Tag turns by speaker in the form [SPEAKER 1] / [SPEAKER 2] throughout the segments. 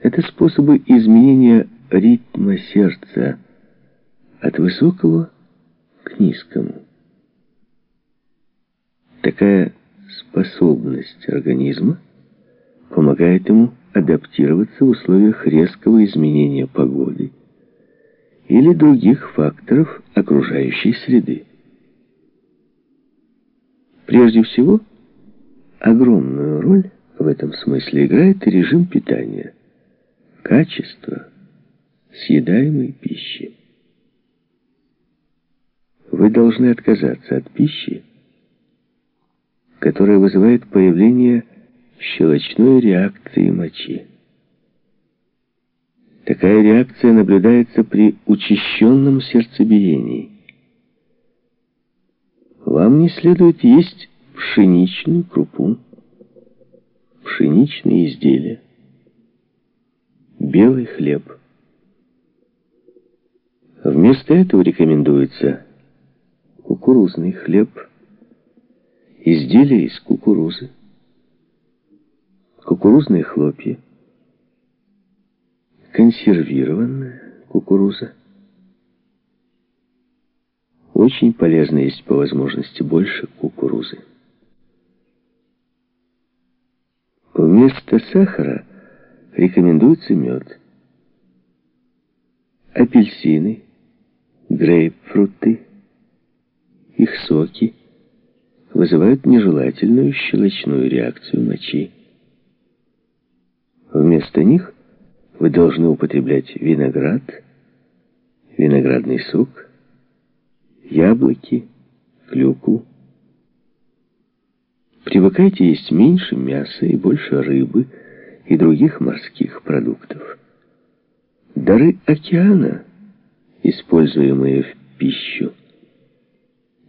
[SPEAKER 1] Это способы изменения ритма сердца от высокого к низкому. Такая способность организма помогает ему адаптироваться в условиях резкого изменения погоды или других факторов окружающей среды. Прежде всего, огромную роль в этом смысле играет режим питания, качество съедаемой пищи. Вы должны отказаться от пищи, которая вызывает появление щелочной реакции мочи. Такая реакция наблюдается при учащенном сердцебиении. Вам не следует есть пшеничную крупу, пшеничные изделия, белый хлеб. Вместо этого рекомендуется кукурузный хлеб, изделия из кукурузы, кукурузные хлопья, консервированная кукуруза. Очень полезно есть по возможности больше кукурузы. Вместо сахара рекомендуется мед. Апельсины, грейпфруты, их соки вызывают нежелательную щелочную реакцию мочи. Вместо них вы должны употреблять виноград, виноградный сок, яблоки, клюкву. Привыкайте есть меньше мяса и больше рыбы и других морских продуктов. Дары океана, используемые в пищу,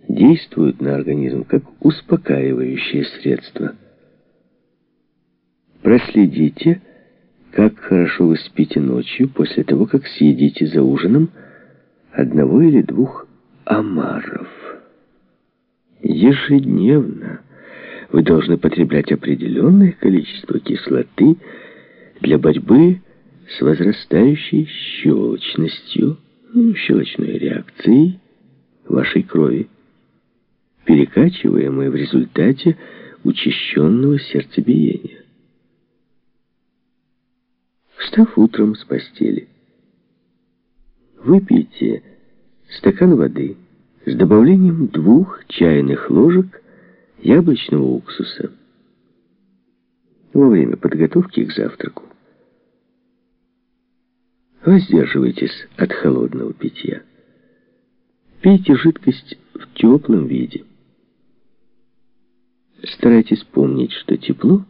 [SPEAKER 1] действуют на организм как успокаивающее средство. Проследите, как хорошо вы спите ночью после того, как съедите за ужином одного или двух омаров. Ежедневно вы должны потреблять определенное количество кислоты для борьбы с возрастающей щелочностью, ну, щелочной реакцией вашей крови, перекачиваемой в результате учащенного сердцебиения. Встав утром с постели, выпейте стакан воды с добавлением двух чайных ложек яблочного уксуса во время подготовки к завтраку. Воздерживайтесь от холодного питья. Пейте жидкость в теплом виде. Старайтесь помнить, что тепло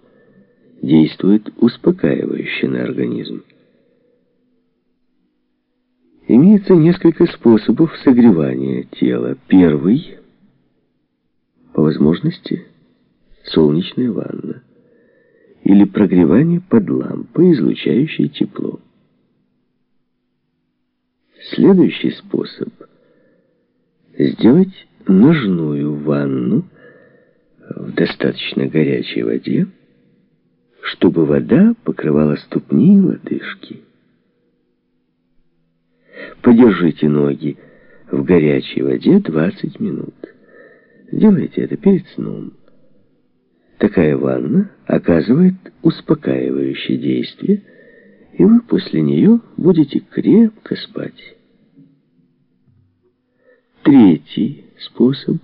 [SPEAKER 1] действует успокаивающе на организм. Имеется несколько способов согревания тела. Первый – возможности солнечная ванна или прогревание под лампой, излучающей тепло. Следующий способ – сделать ножную ванну в достаточно горячей воде, чтобы вода покрывала ступни и лодыжки. Подержите ноги в горячей воде 20 минут. Делайте это перед сном. Такая ванна оказывает успокаивающее действие, и вы после нее будете крепко спать. Третий способ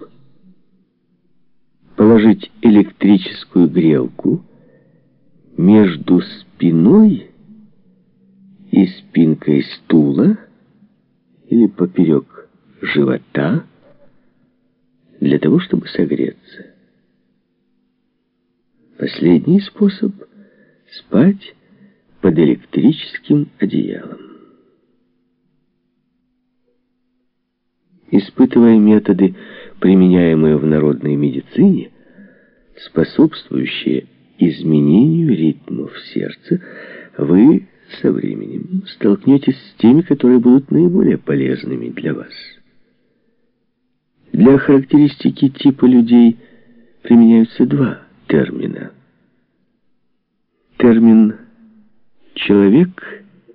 [SPEAKER 1] – положить электрическую грелку между спиной и спинкой стула или поперек живота – для того, чтобы согреться. Последний способ – спать под электрическим одеялом. Испытывая методы, применяемые в народной медицине, способствующие изменению ритмов сердца, вы со временем столкнетесь с теми, которые будут наиболее полезными для вас. Для характеристики типа людей применяются два термина. Термин Человек